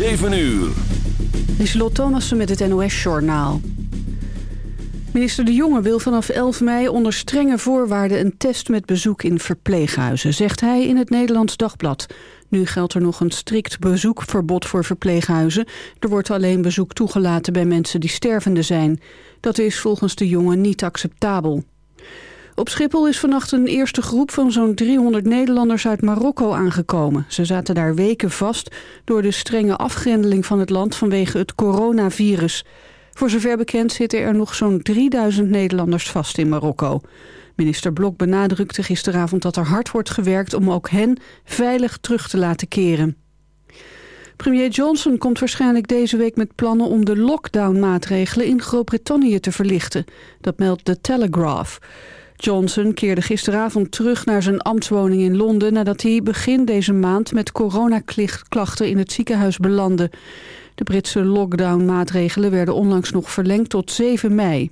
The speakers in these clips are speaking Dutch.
7 uur. Lieselot Thomassen met het NOS-journaal. Minister De Jonge wil vanaf 11 mei onder strenge voorwaarden een test met bezoek in verpleeghuizen, zegt hij in het Nederlands Dagblad. Nu geldt er nog een strikt bezoekverbod voor verpleeghuizen. Er wordt alleen bezoek toegelaten bij mensen die stervende zijn. Dat is volgens De Jonge niet acceptabel. Op Schiphol is vannacht een eerste groep van zo'n 300 Nederlanders uit Marokko aangekomen. Ze zaten daar weken vast door de strenge afgrendeling van het land vanwege het coronavirus. Voor zover bekend zitten er nog zo'n 3000 Nederlanders vast in Marokko. Minister Blok benadrukte gisteravond dat er hard wordt gewerkt om ook hen veilig terug te laten keren. Premier Johnson komt waarschijnlijk deze week met plannen om de lockdown-maatregelen in Groot-Brittannië te verlichten. Dat meldt The Telegraph. Johnson keerde gisteravond terug naar zijn ambtswoning in Londen... nadat hij begin deze maand met coronaklachten in het ziekenhuis belandde. De Britse lockdown-maatregelen werden onlangs nog verlengd tot 7 mei.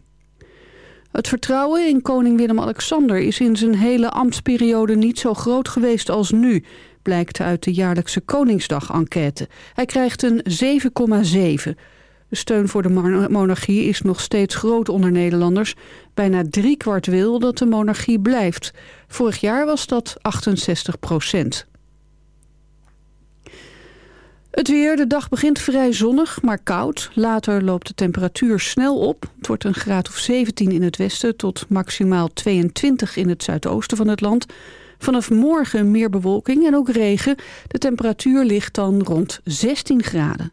Het vertrouwen in koning Willem-Alexander is in zijn hele ambtsperiode niet zo groot geweest als nu, blijkt uit de jaarlijkse Koningsdag-enquête. Hij krijgt een 7,7. De steun voor de monarchie is nog steeds groot onder Nederlanders. Bijna driekwart wil dat de monarchie blijft. Vorig jaar was dat 68 procent. Het weer, de dag begint vrij zonnig, maar koud. Later loopt de temperatuur snel op. Het wordt een graad of 17 in het westen tot maximaal 22 in het zuidoosten van het land. Vanaf morgen meer bewolking en ook regen. De temperatuur ligt dan rond 16 graden.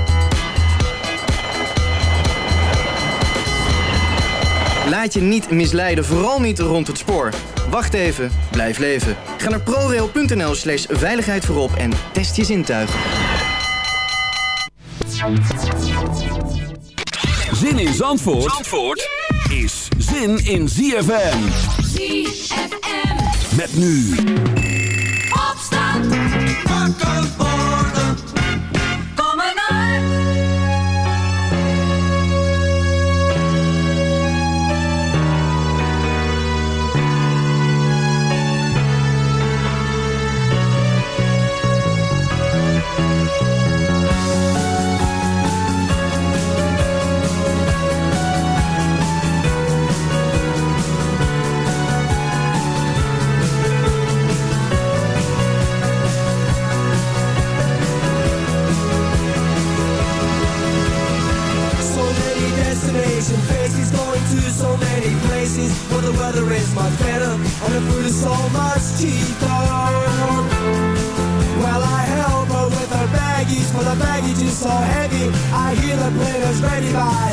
Laat je niet misleiden, vooral niet rond het spoor. Wacht even, blijf leven. Ga naar prorail.nl slash veiligheid voorop en test je zintuigen. Zin in Zandvoort, Zandvoort is zin in ZFM. ZFM. Met nu. Opstand. So much cheaper. Well, I help her with her baggies for the baggage is so heavy. I hear the players ready by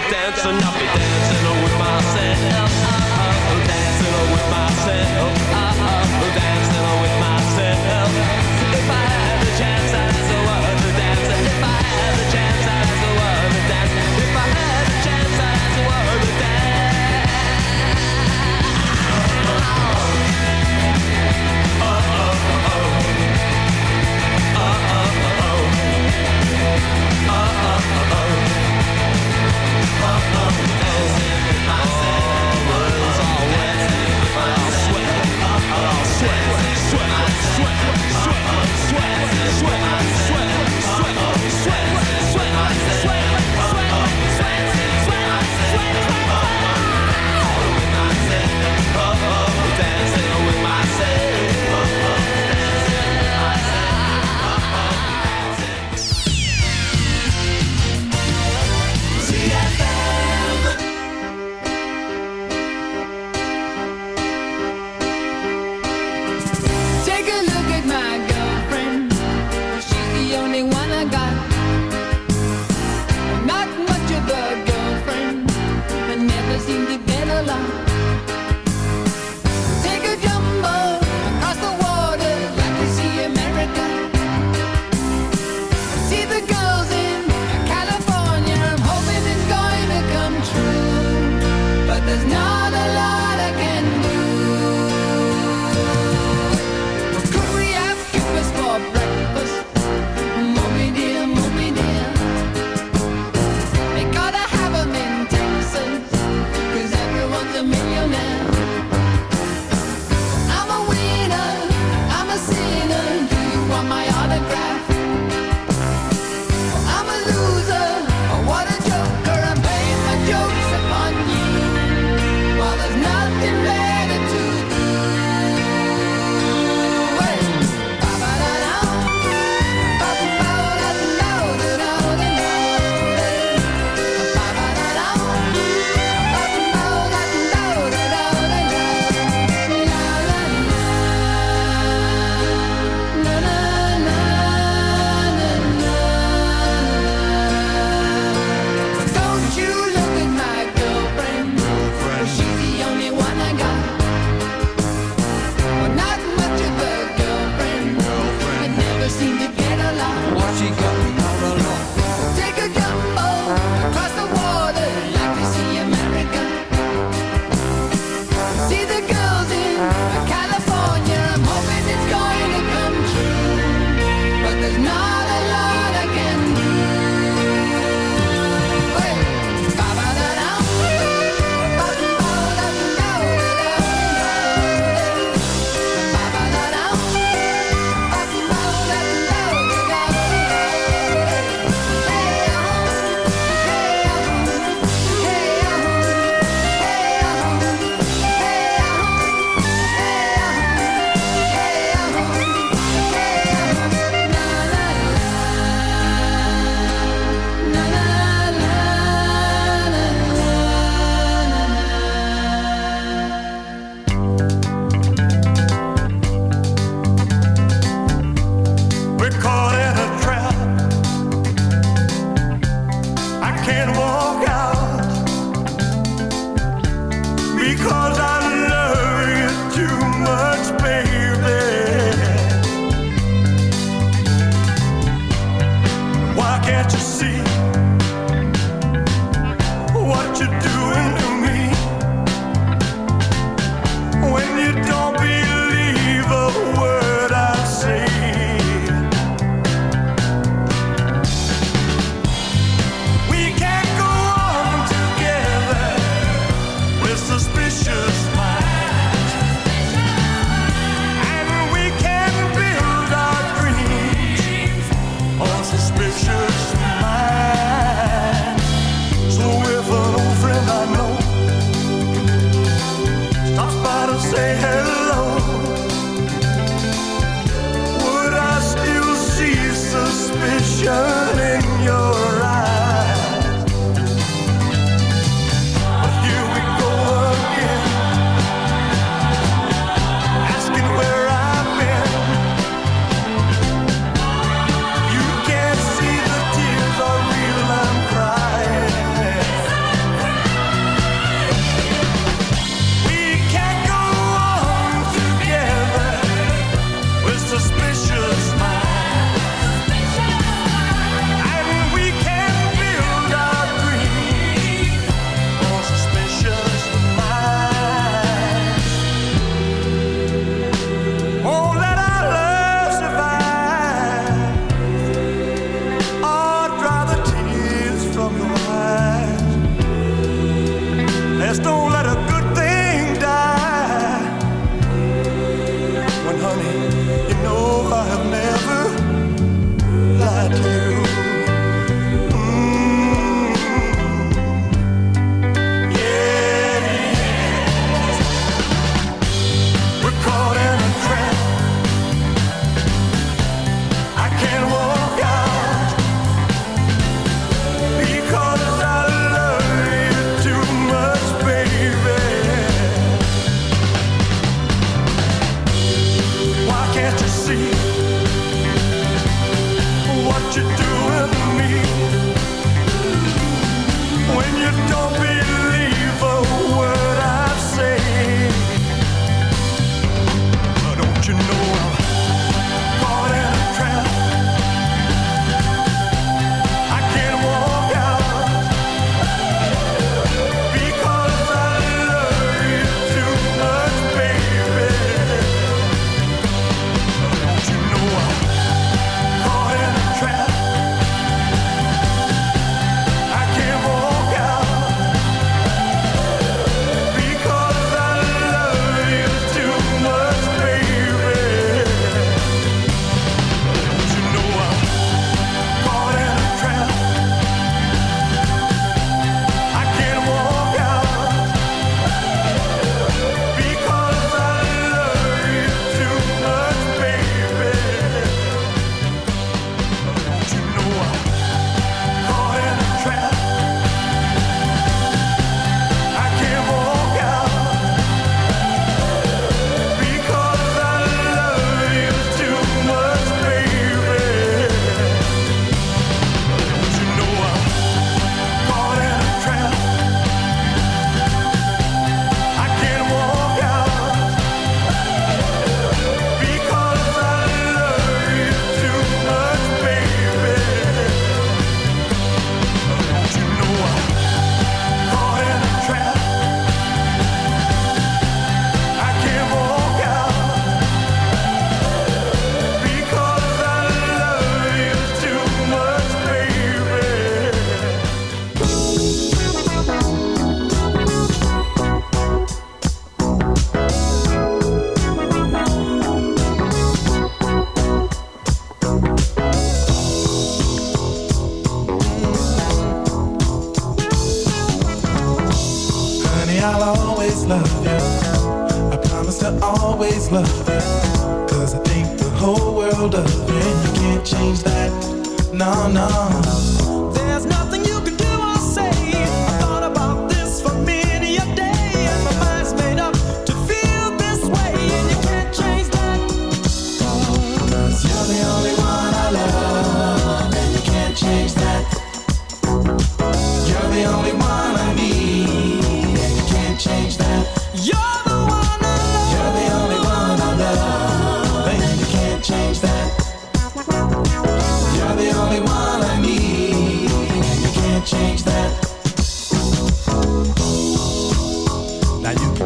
to dance, and I'll be dancing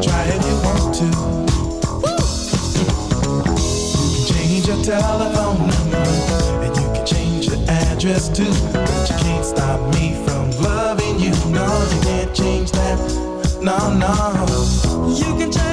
Try if you want to. Woo! You can change your telephone number and you can change your address too. But you can't stop me from loving you. No, you can't change that. No, no. You can change.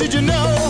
Did you know